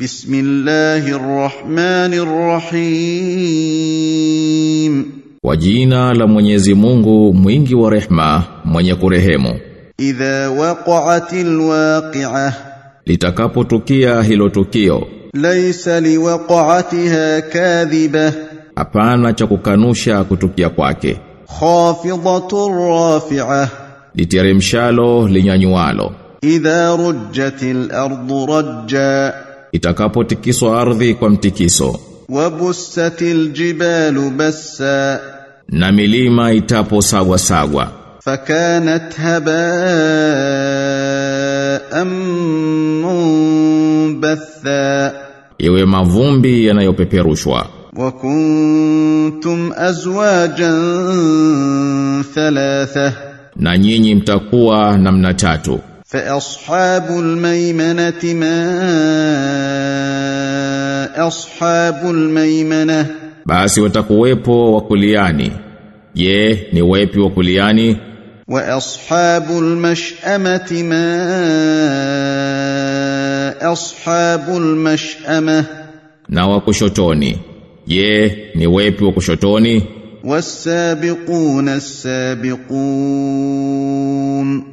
بسم الله الرحمن الرحيم Kwa jina la Mwenyezi Mungu mwingi wa rehma mwenye kurehemu إذا وقعت الواقعة litakapotukia hilo tukio ليس لوقعتها كاذبة hapana cha kukanusha kutukia kwake خافضة رافعة literemshalo linyanyualo إذا رجت الأرض رجا itakapotikiswa ardhi kwa mtikiso. Wabusatil jibalu bassa. Na milima itaposagwa sagwa. Fakanat haba munbatha. Iwe mavumbi yanayopeperushwa. Wa kuntum azwajan thalatha. Na nyinyi mtakuwa namna tatu. فأصحاب الميمنة ما أصحاب الميمنة basi watakuwepo wakuliani je ni wepi wakuliani وأصحاب المشأمة ما أصحاب المشأمة na wakushotoni je ni wepi wakushotoni والسابقون السابقون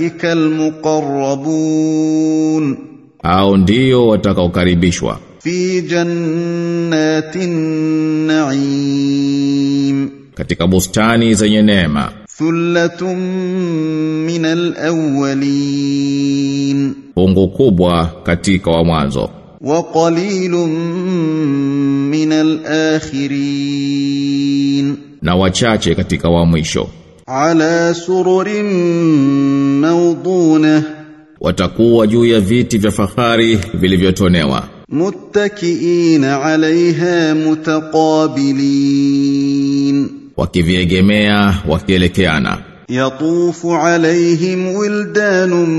ulaika almuqarrabun. Au ndio watakaokaribishwa. Fi jannatin na'im. Katika bustani zenye neema. Thullatun min alawwalin pungu kubwa katika wa mwanzo. Wa qalilun min alakhirin na wachache katika wa mwisho ala sururin mawdunah watakuwa juu ya viti vya fahari vilivyotonewa. muttakiina alaiha mutaqabilin wakiviegemea wakielekeana. yatufu alaihim wildanun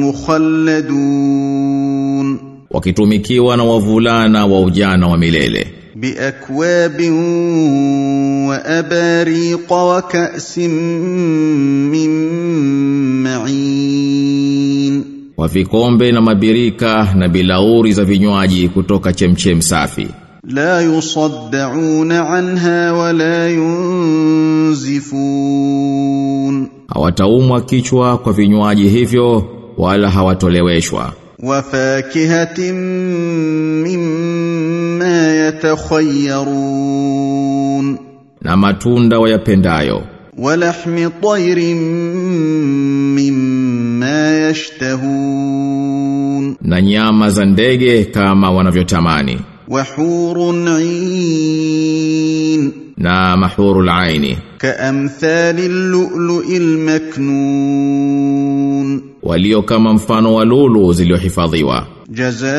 mukhalladun wakitumikiwa na wavulana wa ujana wa milele بأكواب وأباريق وكأس من معين wa vikombe na mabirika na bilauri za vinywaji kutoka chemchem safi لا يصدعون عنها ولا ينزفون hawataumwa kichwa kwa vinywaji hivyo wala hawatoleweshwa وفاكهة مما يتخيرون na matunda wayapendayo ولحم طير مما يشتهون na nyama za ndege kama wanavyotamani وحور عين na mahurul aini كأمثال اللؤلؤ المكنون walio kama mfano wa lulu ziliohifadhiwa. Jazaa'an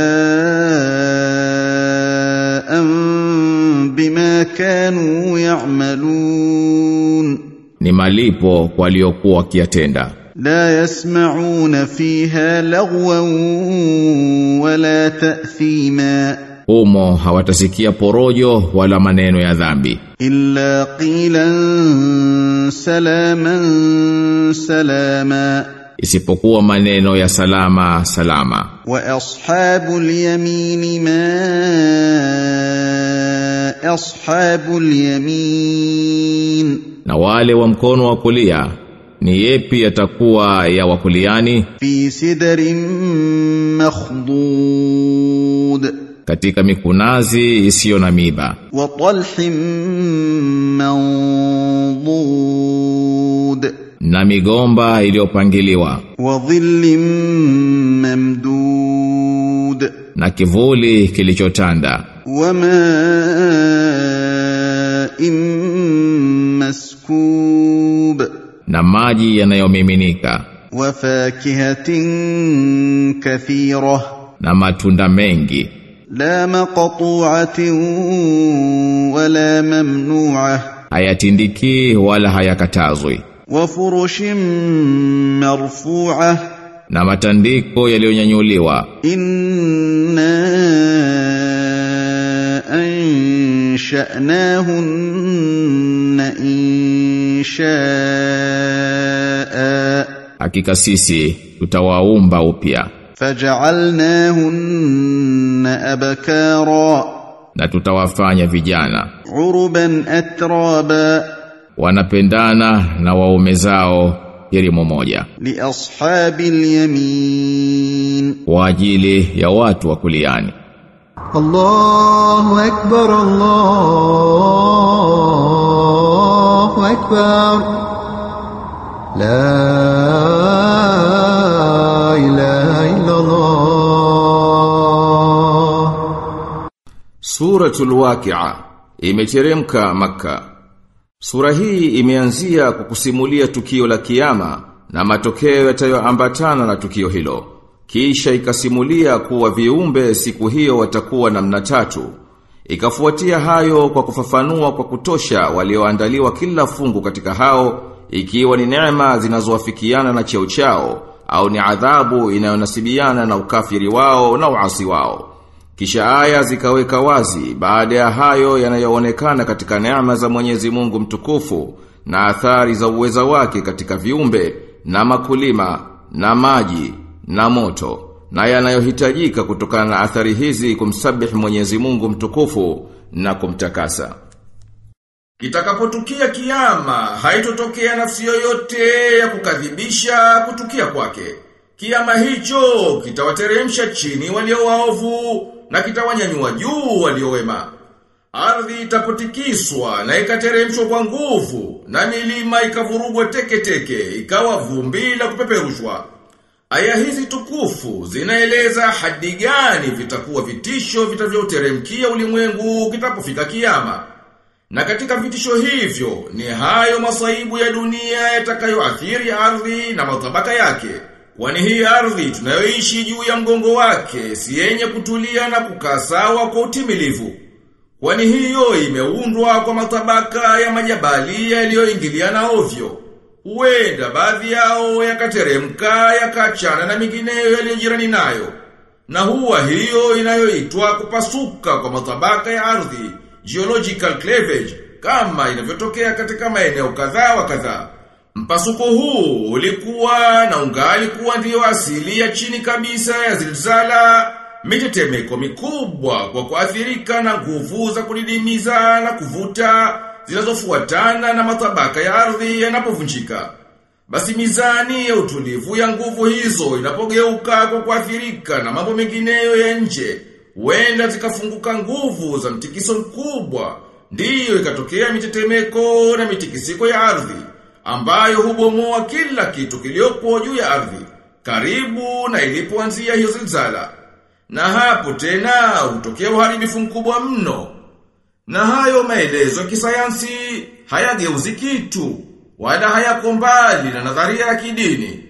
bima kanu ya'malun. Ni malipo waliokuwa wakiyatenda. La yasma'una fiha lagwan wala ta'thima. Umo hawatasikia porojo wala maneno ya dhambi. Illa qilan salaman salama isipokuwa maneno ya salama salama. Wa ashabul yamini ma ashabul yamin. Na wale wa mkono wa kulia ni yepi yatakuwa ya wakuliani? Fi sidrin makhdud. Katika mikunazi isiyo na miba wa talhim na migomba iliyopangiliwa. Wa dhillim mamdud. Na kivuli kilichotanda. Wama immaskub na maji yanayomiminika. Wa fakihatin kathira. Na matunda mengi. La maqtu'atin wala mamnu'a. Hayatindiki wala hayakatazwi wa furushim marfu'ah. Na matandiko yaliyonyanyuliwa. Inna anshanahun insha'a. Hakika sisi tutawaumba upya. Faj'alnahunna abkara. Na tutawafanya vijana. Uruban atraba wanapendana na waume zao yerimo moja. Li ashabil yamin. Kwa ajili ya watu wa kuliani. Allahu akbar Allahu akbar. La ilaha illa Allah Suratul Waqi'a imeteremka Makkah Sura hii imeanzia kwa kusimulia tukio la kiyama na matokeo yatayoambatana na tukio hilo. Kisha ikasimulia kuwa viumbe siku hiyo watakuwa namna tatu. Ikafuatia hayo kwa kufafanua kwa kutosha walioandaliwa kila fungu katika hao ikiwa ni neema zinazowafikiana na cheo chao au ni adhabu inayonasibiana na ukafiri wao na uasi wao. Kisha aya zikaweka wazi baada ya hayo yanayoonekana katika neema za Mwenyezi Mungu mtukufu na athari za uweza wake katika viumbe na makulima na maji na moto na yanayohitajika kutokana na athari hizi kumsabihi Mwenyezi Mungu mtukufu na kumtakasa. Kitakapotukia kiyama, haitotokea nafsi yoyote ya kukadhibisha kutukia kwake. Kiyama hicho kitawateremsha chini walio waovu na kitawanyanyua juu walio wema. Ardhi itapotikiswa na ikateremshwa kwa nguvu na milima ikavurugwa teke teke ikawa vumbi la kupeperushwa. Aya hizi tukufu zinaeleza hadi gani vitakuwa vitisho vitavyoteremkia ulimwengu kitapofika kiama Na katika vitisho hivyo ni hayo masaibu ya dunia yatakayoathiri ardhi na matabaka yake. Kwani hii ardhi tunayoishi juu ya mgongo wake si yenye kutulia na kukaa sawa kwa utimilivu. Kwani hiyo imeundwa kwa matabaka ya majabali yaliyoingiliana ovyo. Huenda baadhi yao yakateremka yakachana na mingineyo yaliyojirani nayo. Na huwa hiyo inayoitwa kupasuka kwa matabaka ya ardhi, geological cleavage, kama inavyotokea katika maeneo kadhaa wa kadhaa. Mpasuko huu ulikuwa na ungali kuwa ndiyo asili ya chini kabisa ya zilzala, mitetemeko mikubwa kwa kuathirika na nguvu za kudidimiza na kuvuta zinazofuatana na matabaka ya ardhi yanapovunjika. Basi mizani ya utulivu ya nguvu hizo inapogeuka kwa kuathirika na mambo mengineyo ya nje, huenda zikafunguka nguvu za mtikiso mkubwa, ndiyo ikatokea mitetemeko na mitikisiko ya ardhi ambayo hubomoa kila kitu kiliopo juu ya ardhi, karibu na ilipoanzia hiyo zilzala. Na hapo tena hutokea uharibifu mkubwa mno. Na hayo maelezo ya kisayansi hayageuzi kitu, wala hayako mbali na nadharia ya kidini.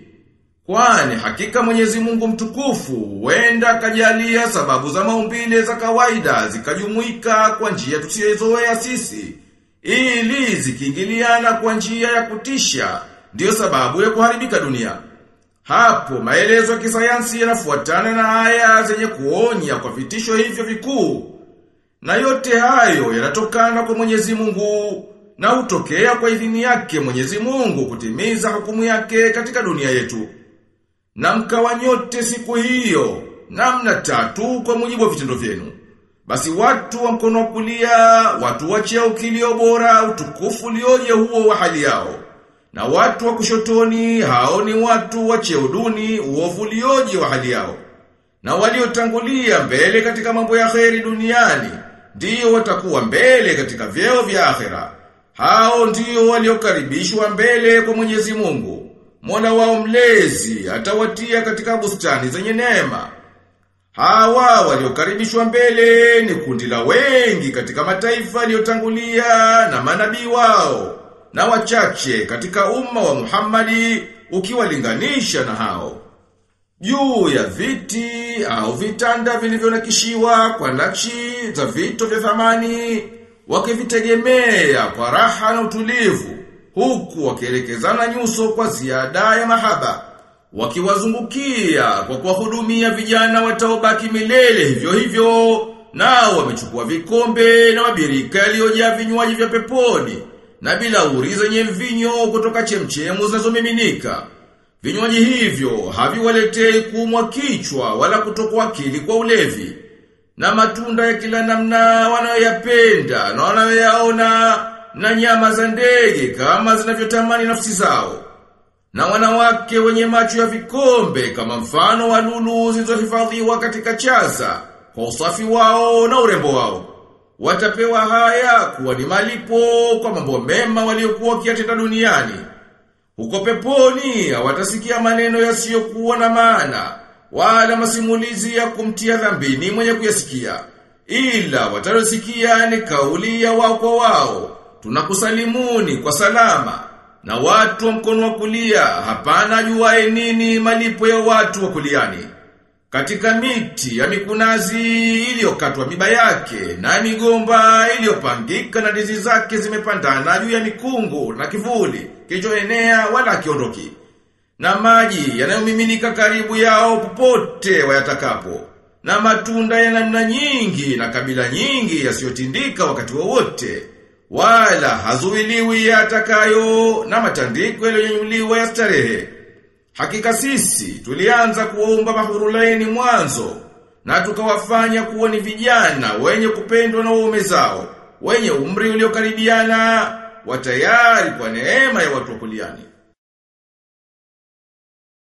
Kwani hakika Mwenyezi Mungu mtukufu huenda akajalia sababu za maumbile za kawaida zikajumuika kwa njia tusiyozoea sisi ili zikiingiliana kwa njia ya kutisha ndiyo sababu ya kuharibika dunia. Hapo maelezo ya kisayansi yanafuatana na haya zenye kuonya kwa vitisho hivyo vikuu. Na yote hayo yanatokana kwa Mwenyezi Mungu na hutokea kwa idhini yake Mwenyezi Mungu kutimiza hukumu yake katika dunia yetu. Na mkawa nyote siku hiyo namna tatu kwa mujibu wa vitendo vyenu. Basi watu wa mkono wa kulia, watu wa cheo kilio bora, utukufu ulioje huo wa hali yao. Na watu wa kushotoni, hao ni watu wa cheo duni, uovu ulioje wa hali yao. Na waliotangulia mbele katika mambo ya kheri duniani, ndio watakuwa mbele katika vyeo vya akhera. Hao ndio waliokaribishwa mbele kwa Mwenyezi Mungu. Mola wao mlezi atawatia katika bustani zenye neema. Hawa waliokaribishwa mbele ni kundi la wengi katika mataifa yaliyotangulia na manabii wao na wachache katika umma wa Muhammadi ukiwalinganisha na hao. Juu ya viti au vitanda vilivyonakishiwa kwa nakshi za vito vya thamani wakivitegemea kwa raha na utulivu huku wakielekezana nyuso kwa ziada ya mahaba wakiwazungukia kwa kuwahudumia vijana wataobaki milele hivyo hivyo nao wamechukua vikombe na mabirika yaliyojaa vinywaji vya peponi na bilauri zenye mvinyo kutoka chemchemu zinazomiminika Vinywaji hivyo haviwaletei kuumwa kichwa wala kutokwa akili kwa ulevi. Na matunda ya kila namna wanayoyapenda na wanayoyaona na nyama za ndege kama zinavyotamani nafsi zao. Na wanawake wenye macho ya vikombe kama mfano wa lulu zilizohifadhiwa katika chaza kwa usafi wao na urembo wao. Watapewa haya kuwa ni malipo kwa mambo mema waliokuwa wakiyatenda duniani. Huko peponi hawatasikia maneno yasiyokuwa na maana wala masimulizi ya kumtia dhambini mwenye kuyasikia. Ila watarosikia ni kauli ya wao kwa wao. Tunakusalimuni kwa salama. Na watu wa mkono wa kulia hapana ajuaye nini malipo ya watu wa kuliani. Katika miti ya mikunazi iliyokatwa miba yake na migomba iliyopangika na ndizi zake zimepandana juu ya mikungu na kivuli kilichoenea wala kiondoki. Na maji yanayomiminika karibu yao popote wayatakapo. Na matunda ya namna nyingi na kabila nyingi yasiyotindika wakati wowote. Wala hazuiliwi atakayo na matandiko yaliyonyuliwa ya starehe. Hakika sisi tulianza kuwaumba mahurulaini mwanzo na tukawafanya kuwa ni vijana wenye kupendwa na waume zao, wenye umri uliokaribiana, watayari kwa neema ya watu wa kuliani.